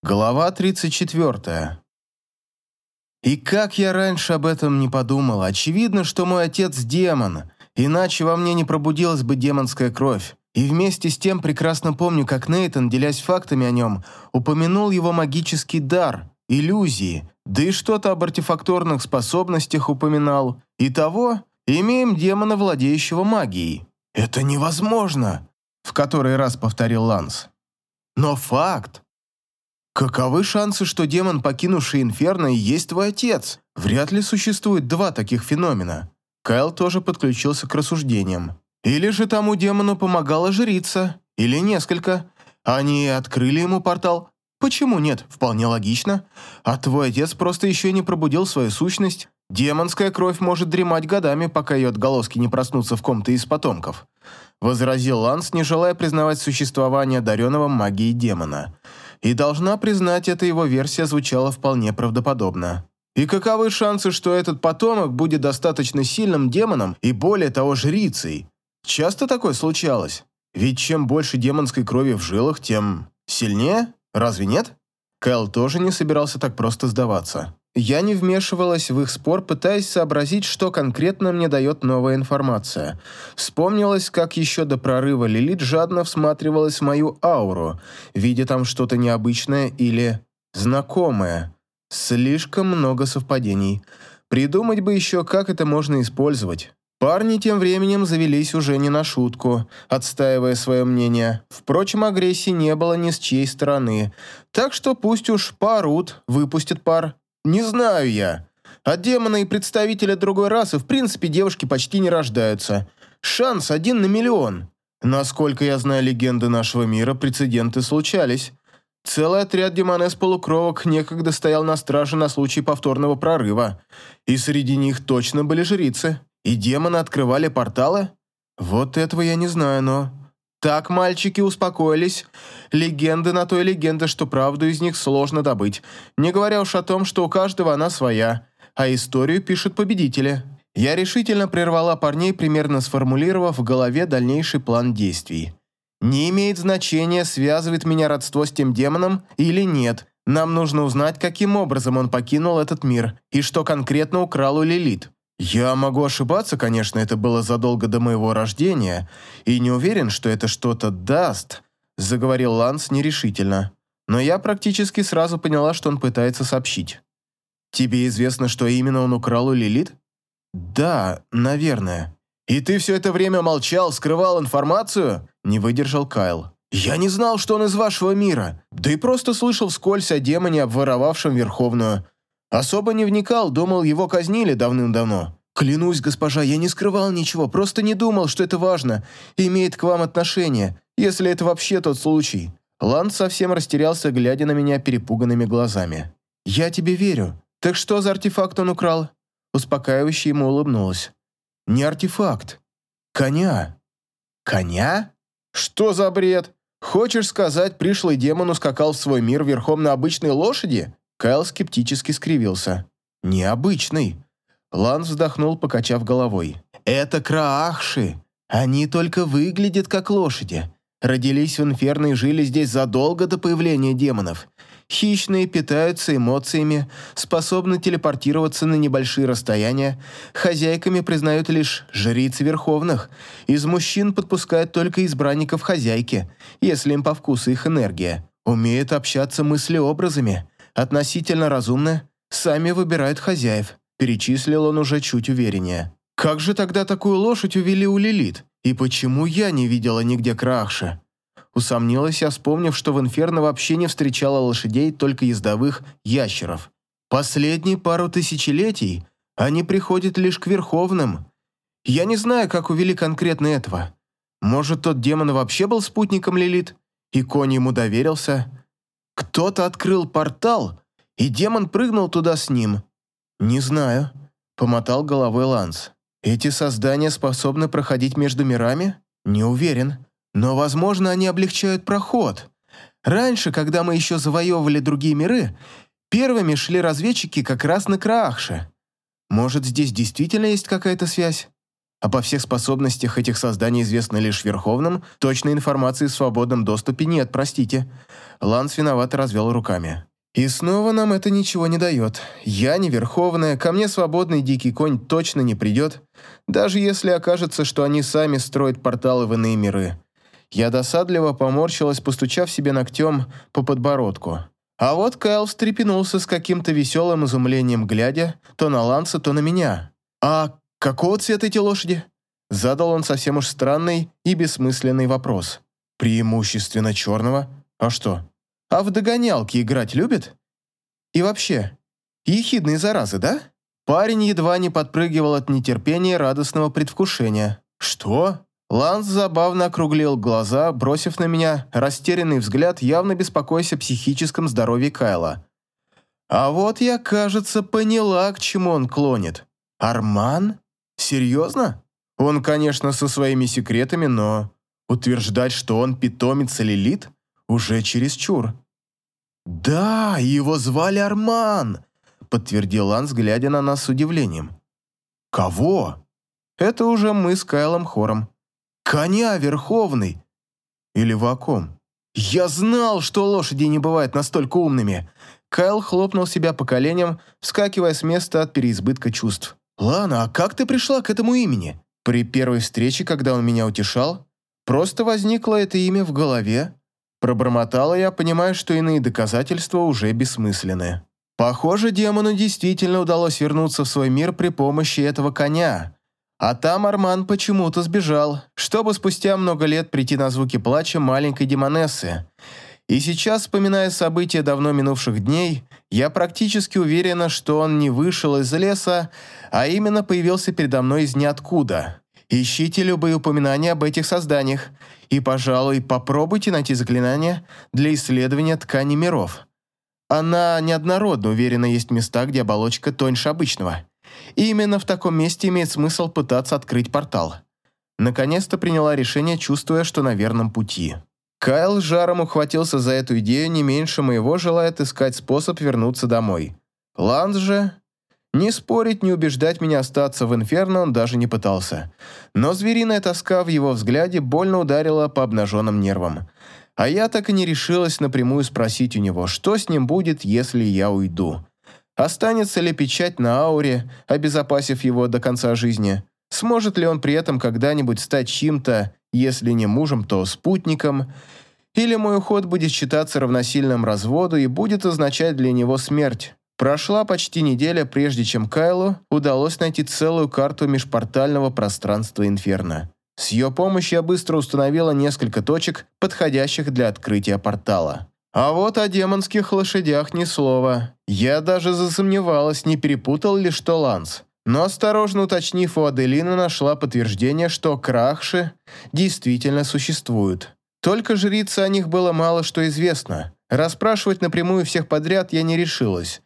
Глава 34. И как я раньше об этом не подумал, очевидно, что мой отец демон, иначе во мне не пробудилась бы демонская кровь. И вместе с тем прекрасно помню, как Нейтан, делясь фактами о нем, упомянул его магический дар, иллюзии, да и что-то об артефакторных способностях упоминал. Итого, имеем демона, владеющего магией. «Это невозможно!» — в который раз повторил Ланс. «Но факт!» Каковы шансы, что демон, покинувший Инферно, и есть твой отец? Вряд ли существует два таких феномена. Кайл тоже подключился к рассуждениям. Или же тому демону помогала жрица, или несколько. Они открыли ему портал. Почему нет? Вполне логично. А твой отец просто еще не пробудил свою сущность. Демонская кровь может дремать годами, пока ее отголоски не проснутся в ком-то из потомков. Возразил Ланс, не желая признавать существование одаренного магией демона и должна признать, эта его версия звучала вполне правдоподобно. И каковы шансы, что этот потомок будет достаточно сильным демоном и более того жрицей? Часто такое случалось? Ведь чем больше демонской крови в жилах, тем сильнее? Разве нет? Кэл тоже не собирался так просто сдаваться. Я не вмешивалась в их спор, пытаясь сообразить, что конкретно мне дает новая информация. Вспомнилось, как еще до прорыва Лилит жадно всматривалась в мою ауру, видя там что-то необычное или знакомое. Слишком много совпадений. Придумать бы еще, как это можно использовать. Парни тем временем завелись уже не на шутку, отстаивая свое мнение. Впрочем, агрессии не было ни с чьей стороны, так что пусть уж парут, выпустят пар, не знаю я. От демона и представителя другой расы в принципе девушки почти не рождаются. Шанс один на миллион. Насколько я знаю легенды нашего мира, прецеденты случались. Целый отряд демонес-полукровок некогда стоял на страже на случай повторного прорыва. И среди них точно были жрицы. И демоны открывали порталы? Вот этого я не знаю, но... Так мальчики успокоились. Легенды на той легенды, что правду из них сложно добыть. Не говоря уж о том, что у каждого она своя. А историю пишут победители. Я решительно прервала парней, примерно сформулировав в голове дальнейший план действий. Не имеет значения, связывает меня родство с тем демоном или нет. Нам нужно узнать, каким образом он покинул этот мир и что конкретно украл у Лилит. Я могу ошибаться, конечно, это было задолго до моего рождения, и не уверен, что это что-то даст, заговорил Ланс нерешительно. Но я практически сразу поняла, что он пытается сообщить. Тебе известно, что именно он украл у Лилит? Да, наверное. И ты все это время молчал, скрывал информацию? Не выдержал Кайл. Я не знал, что он из вашего мира, да и просто слышал вскользь о демоне, обворовавшем Верховную. Особо не вникал, думал, его казнили давным-давно. Клянусь, госпожа, я не скрывал ничего, просто не думал, что это важно, имеет к вам отношение, если это вообще тот случай. Ланд совсем растерялся, глядя на меня перепуганными глазами. «Я тебе верю. Так что за артефакт он украл?» Успокаивающе ему улыбнулась. «Не артефакт. Коня». «Коня? Что за бред? Хочешь сказать, пришлый демон ускакал в свой мир верхом на обычной лошади?» Кайл скептически скривился. «Необычный». Ланс вздохнул, покачав головой. «Это краахши. Они только выглядят как лошади. Родились в Инферно и жили здесь задолго до появления демонов. Хищные питаются эмоциями, способны телепортироваться на небольшие расстояния. Хозяйками признают лишь жриц верховных. Из мужчин подпускают только избранников хозяйки, если им по вкусу их энергия. Умеют общаться мыслеобразами относительно разумны, сами выбирают хозяев», перечислил он уже чуть увереннее. «Как же тогда такую лошадь увели у Лилит? И почему я не видела нигде Крахша?» Усомнилась я, вспомнив, что в Инферно вообще не встречала лошадей, только ездовых ящеров. Последние пару тысячелетий они приходят лишь к Верховным. Я не знаю, как увели конкретно этого. Может, тот демон вообще был спутником Лилит, и конь ему доверился?» Кто-то открыл портал, и демон прыгнул туда с ним. Не знаю, помотал головой Ланс. Эти создания способны проходить между мирами? Не уверен. Но, возможно, они облегчают проход. Раньше, когда мы еще завоевывали другие миры, первыми шли разведчики как раз на Краахше. Может, здесь действительно есть какая-то связь? Обо всех способностях этих созданий известно лишь Верховным, точной информации в свободном доступе нет, простите. Ланс виновато развел руками. И снова нам это ничего не дает. Я не верховная, ко мне свободный дикий конь точно не придет, даже если окажется, что они сами строят порталы в иные миры. Я досадливо поморщилась, постучав себе ногтем по подбородку. А вот Кайл встрепенулся с каким-то веселым изумлением, глядя то на Ланса, то на меня. «А какого цвета эти лошади?» Задал он совсем уж странный и бессмысленный вопрос. «Преимущественно черного? А что? А в догонялки играть любят? И вообще, ехидные заразы, да?» Парень едва не подпрыгивал от нетерпения и радостного предвкушения. «Что?» Ланс забавно округлил глаза, бросив на меня растерянный взгляд, явно беспокоясь о психическом здоровье Кайла. А вот я, кажется, поняла, к чему он клонит. Арман? Серьезно? Он, конечно, со своими секретами, но утверждать, что он питомец Лилит, уже чересчур. «Да, его звали Арман», — подтвердил Ланс, глядя на нас с удивлением. «Кого?» «Это уже мы с Кайлом хором». «Коня Верховный!» «Или Ваком?» «Я знал, что лошади не бывают настолько умными!» Кайл хлопнул себя по коленям, вскакивая с места от переизбытка чувств. «Лана, а как ты пришла к этому имени?» При первой встрече, когда он меня утешал, просто возникло это имя в голове. Пробормотала я, понимая, что иные доказательства уже бессмысленны. Похоже, демону действительно удалось вернуться в свой мир при помощи этого коня. А там Арман почему-то сбежал, чтобы спустя много лет прийти на звуки плача маленькой демонессы. И сейчас, вспоминая события давно минувших дней, я практически уверена, что он не вышел из леса, а именно появился передо мной из ниоткуда. Ищите любые упоминания об этих созданиях и, пожалуй, попробуйте найти заклинания для исследования ткани миров. Она неоднородна, уверена, есть места, где оболочка тоньше обычного. И именно в таком месте имеет смысл пытаться открыть портал. Наконец-то приняла решение, чувствуя, что на верном пути. Кайл жаром ухватился за эту идею, не меньше моего желает искать способ вернуться домой. Ланс же... Не спорить, не убеждать меня остаться в инферно он даже не пытался. Но звериная тоска в его взгляде больно ударила по обнаженным нервам. А я так и не решилась напрямую спросить у него, что с ним будет, если я уйду. Останется ли печать на ауре, обезопасив его до конца жизни? Сможет ли он при этом когда-нибудь стать чьим-то, если не мужем, то спутником? Или мой уход будет считаться равносильным разводу и будет означать для него смерть? Прошла почти неделя, прежде чем Кайлу удалось найти целую карту межпортального пространства Инферно. С ее помощью я быстро установила несколько точек, подходящих для открытия портала. А вот о демонских лошадях ни слова. Я даже засомневалась, не перепутал ли что Ланс. Но осторожно уточнив у Аделины, нашла подтверждение, что крахши действительно существуют. Только жрицы о них было мало что известно. Расспрашивать напрямую всех подряд я не решилась.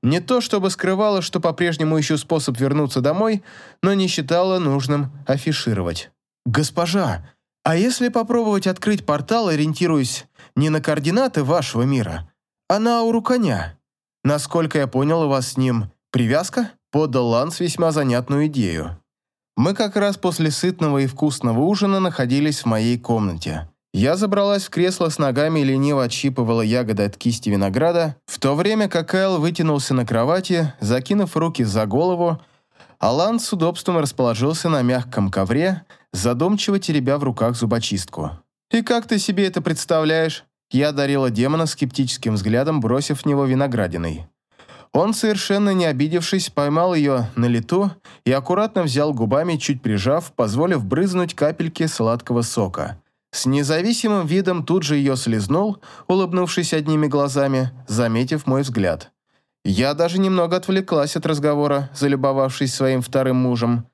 Не то чтобы скрывала, что по-прежнему ищу способ вернуться домой, но не считала нужным афишировать. «Госпожа, а если попробовать открыть портал, ориентируясь не на координаты вашего мира, а на ауру коня. Насколько я понял, у вас с ним привязка?» Подал Ланс весьма занятную идею. Мы как раз после сытного и вкусного ужина находились в моей комнате. Я забралась в кресло с ногами и лениво отщипывала ягоды от кисти винограда, в то время как Кайл вытянулся на кровати, закинув руки за голову, а Ланс с удобством расположился на мягком ковре, задумчиво теребя в руках зубочистку. «И как ты себе это представляешь?» Я одарила демона скептическим взглядом, бросив в него виноградиной. Он, совершенно не обидевшись, поймал ее на лету и аккуратно взял губами, чуть прижав, позволив брызнуть капельки сладкого сока. С независимым видом тут же ее слезнул, улыбнувшись одними глазами, заметив мой взгляд. Я даже немного отвлеклась от разговора, залюбовавшись своим вторым мужем.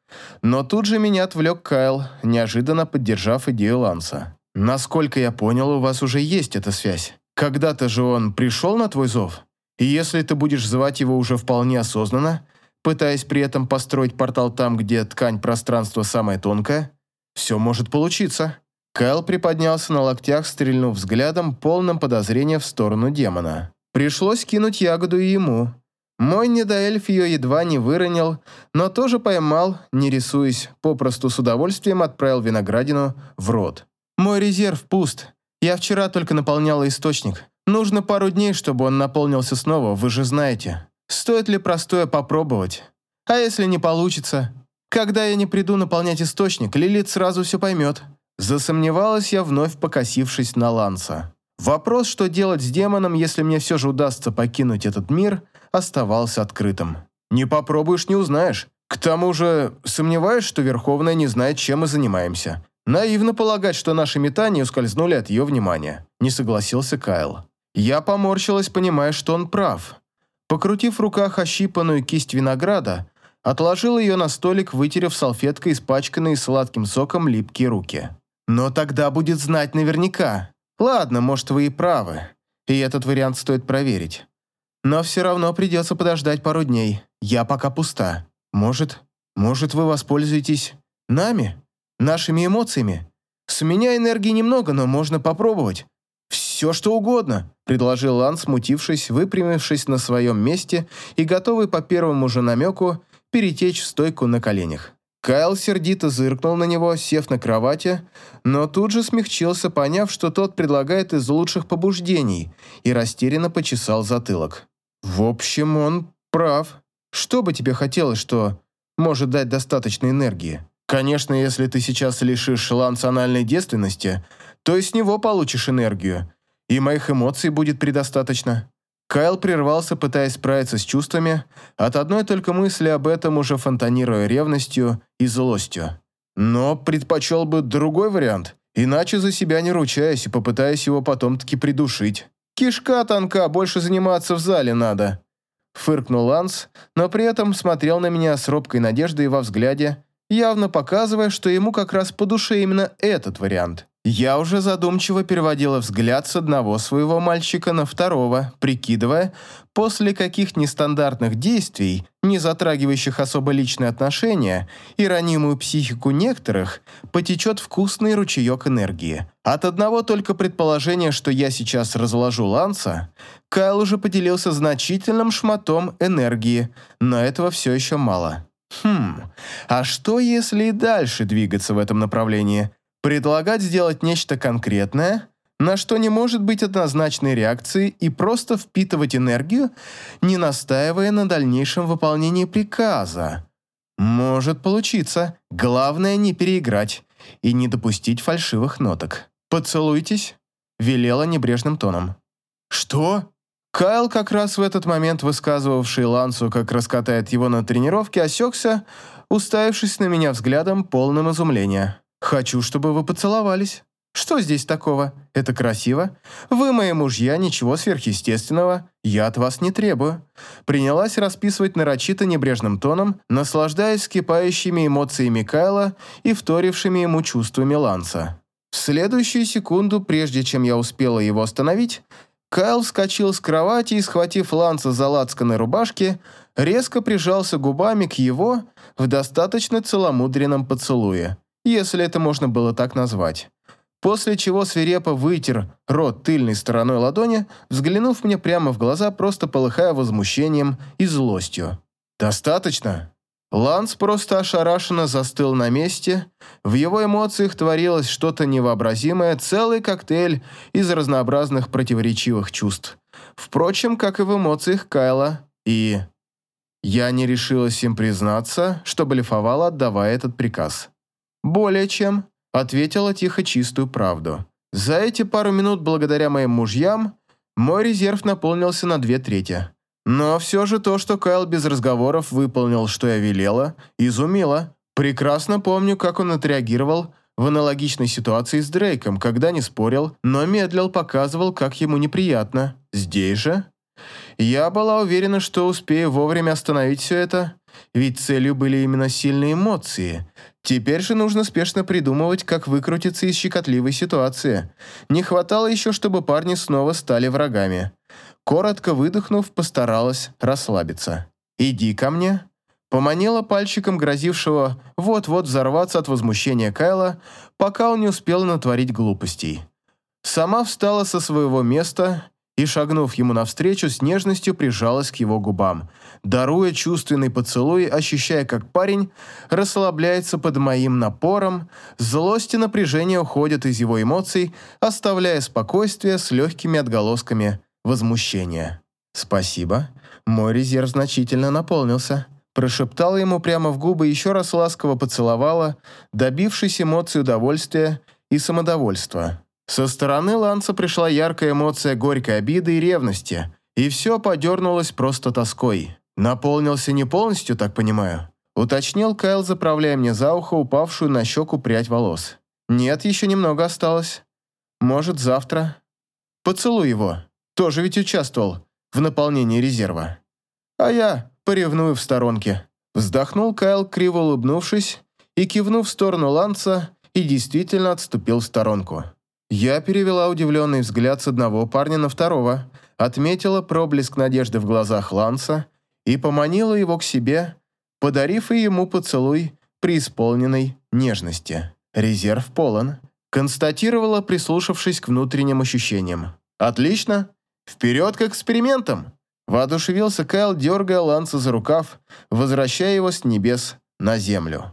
Но тут же меня отвлек Кайл, неожиданно поддержав идею Ланса. Насколько я понял, у вас уже есть эта связь. Когда-то же он пришел на твой зов? И если ты будешь звать его уже вполне осознанно, пытаясь при этом построить портал там, где ткань пространства самая тонкая, все может получиться. Кайл приподнялся на локтях, стрельнув взглядом, полным подозрения в сторону демона. Пришлось кинуть ягоду и ему. Мой недоэльф ее едва не выронил, но тоже поймал, не рисуясь, попросту с удовольствием отправил виноградину в рот. Мой резерв пуст. Я вчера только наполняла источник. Нужно пару дней, чтобы он наполнился снова, вы же знаете. Стоит ли простое попробовать? А если не получится? Когда я не приду наполнять источник, Лилит сразу все поймет. Засомневалась я, вновь покосившись на Ланса. Вопрос, что делать с демоном, если мне все же удастся покинуть этот мир, оставался открытым. Не попробуешь, не узнаешь. К тому же, сомневаюсь, что Верховная не знает, чем мы занимаемся. Наивно полагать, что наши метания ускользнули от ее внимания. Не согласился Кайл. Я поморщилась, понимая, что он прав. Покрутив в руках ощипанную кисть винограда, отложил ее на столик, вытерев салфеткой испачканные сладким соком липкие руки. Но тогда будет знать наверняка. Ладно, может, вы и правы. И этот вариант стоит проверить. Но все равно придется подождать пару дней. Я пока пуста. Может, может, вы воспользуетесь нами? Нашими эмоциями? С меня энергии немного, но можно попробовать. Все, что угодно, предложил Лан, смутившись, выпрямившись на своем месте и готовый по первому же намеку перетечь в стойку на коленях. Кайл сердито зыркнул на него, сев на кровати, но тут же смягчился, поняв, что тот предлагает из лучших побуждений, и растерянно почесал затылок. «В общем, он прав. Что бы тебе хотелось, что может дать достаточно энергии? Конечно, если ты сейчас лишишь ланциональной девственности, то и с него получишь энергию, и моих эмоций будет предостаточно». Кайл прервался, пытаясь справиться с чувствами, от одной только мысли об этом уже фонтанируя ревностью и злостью. Но предпочел бы другой вариант, иначе за себя не ручаясь и попытаясь его потом таки придушить. «Кишка тонка, больше заниматься в зале надо», — фыркнул Ланс, но при этом смотрел на меня с робкой надеждой во взгляде, явно показывая, что ему как раз по душе именно этот вариант. Я уже задумчиво переводила взгляд с одного своего мальчика на второго, прикидывая, после каких нестандартных действий, не затрагивающих особо личные отношения и ранимую психику некоторых, потечет вкусный ручеек энергии. От одного только предположения, что я сейчас разложу Ланса, Кайл уже поделился значительным шматом энергии, но этого все еще мало. Хм, а что если и дальше двигаться в этом направлении – Предлагать сделать нечто конкретное, на что не может быть однозначной реакции и просто впитывать энергию, не настаивая на дальнейшем выполнении приказа. Может получиться. Главное не переиграть и не допустить фальшивых ноток. «Поцелуйтесь», — велела небрежным тоном. «Что?» Кайл, как раз в этот момент высказывавший Лансу, как раскатает его на тренировке, осекся, уставившись на меня взглядом полным изумления. Хочу, чтобы вы поцеловались. Что здесь такого? Это красиво. Вы мои мужья, ничего сверхъестественного. Я от вас не требую. Принялась расписывать нарочито небрежным тоном, наслаждаясь скипающими эмоциями Кайла и вторившими ему чувствами Ланса. В следующую секунду, прежде чем я успела его остановить, Кайл вскочил с кровати и, схватив Ланса за лацканой рубашки, резко прижался губами к его в достаточно целомудренном поцелуе если это можно было так назвать. После чего свирепо вытер рот тыльной стороной ладони, взглянув мне прямо в глаза, просто полыхая возмущением и злостью. «Достаточно?» Ланс просто ошарашенно застыл на месте. В его эмоциях творилось что-то невообразимое, целый коктейль из разнообразных противоречивых чувств. Впрочем, как и в эмоциях Кайла. И я не решилась им признаться, что блефовала, отдавая этот приказ. «Более чем», — ответила тихо чистую правду. «За эти пару минут, благодаря моим мужьям, мой резерв наполнился на две трети. Но все же то, что Кайл без разговоров выполнил, что я велела, изумило. Прекрасно помню, как он отреагировал в аналогичной ситуации с Дрейком, когда не спорил, но медлил, показывал, как ему неприятно. Здесь же... Я была уверена, что успею вовремя остановить все это, ведь целью были именно сильные эмоции, Теперь же нужно спешно придумывать, как выкрутиться из щекотливой ситуации. Не хватало еще, чтобы парни снова стали врагами. Коротко выдохнув, постаралась расслабиться. «Иди ко мне», поманила пальчиком грозившего вот-вот взорваться от возмущения Кайла, пока он не успел натворить глупостей. Сама встала со своего места и, шагнув ему навстречу, с нежностью прижалась к его губам, даруя чувственный поцелуй, ощущая, как парень расслабляется под моим напором, злость и напряжение уходят из его эмоций, оставляя спокойствие с легкими отголосками возмущения. «Спасибо. Мой резерв значительно наполнился». Прошептала ему прямо в губы, еще раз ласково поцеловала, добившись эмоций удовольствия и самодовольства. Со стороны Ланса пришла яркая эмоция горькой обиды и ревности, и все подернулось просто тоской. «Наполнился не полностью, так понимаю?» Уточнил Кайл, заправляя мне за ухо упавшую на щеку прядь волос. «Нет, еще немного осталось. Может, завтра?» «Поцелуй его. Тоже ведь участвовал в наполнении резерва». «А я поревную в сторонке». Вздохнул Кайл, криво улыбнувшись, и, кивнув в сторону Ланса, и действительно отступил в сторонку. Я перевела удивленный взгляд с одного парня на второго, отметила проблеск надежды в глазах Ланса и поманила его к себе, подарив и ему поцелуй при исполненной нежности. Резерв полон. Констатировала, прислушавшись к внутренним ощущениям. «Отлично! Вперед к экспериментам!» Воодушевился Кайл, дергая Ланса за рукав, возвращая его с небес на землю.